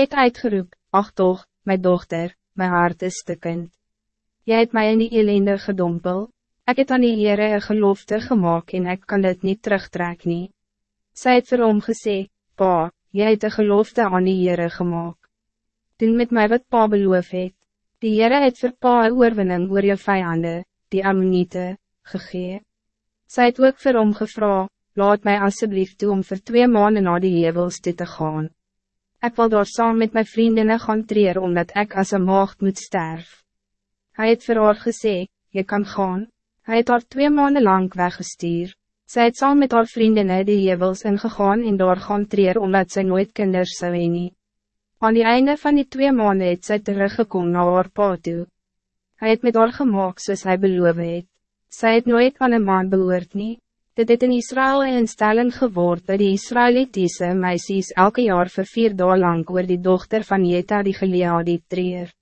het uitgeroep, ach toch, mijn dochter, mijn hart is stukkend. Jy het mij in die ellende gedompel, ik het aan die Heere een gelofte gemaakt en ik kan dit niet terugtrek nie. Sy het vir hom gesê, pa, jy het een gelofte aan die Heere gemaakt. Doen met mij wat pa beloof het. Die Heere het vir pa een oorwinning oor jou vijanden, die Ammonite, gegee. Sy het ook vir hom gevra, laat mij alsjeblieft toe om voor twee maanden naar die hevels te gaan. Ik wil daar saam met mijn vriendinnen gaan treer omdat ik als een maagd moet sterven. Hij het vir haar gesê, je kan gaan. Hij het haar twee maanden lang weggestuur. Zij het saam met haar vriendinnen die hevels ingegaan en daar gaan treer omdat zij nooit kinders zou heen nie. Aan die einde van die twee maanden het sy teruggekom na haar pa toe. Hy het met haar gemaakt soos hy beloof het. Sy het nooit aan een man behoort nie. Dit het in Israël een instelling geword dat die Israelitiese meisjes elke jaar vir vier dagen lang oor die dochter van Jeta die Gileadi treer.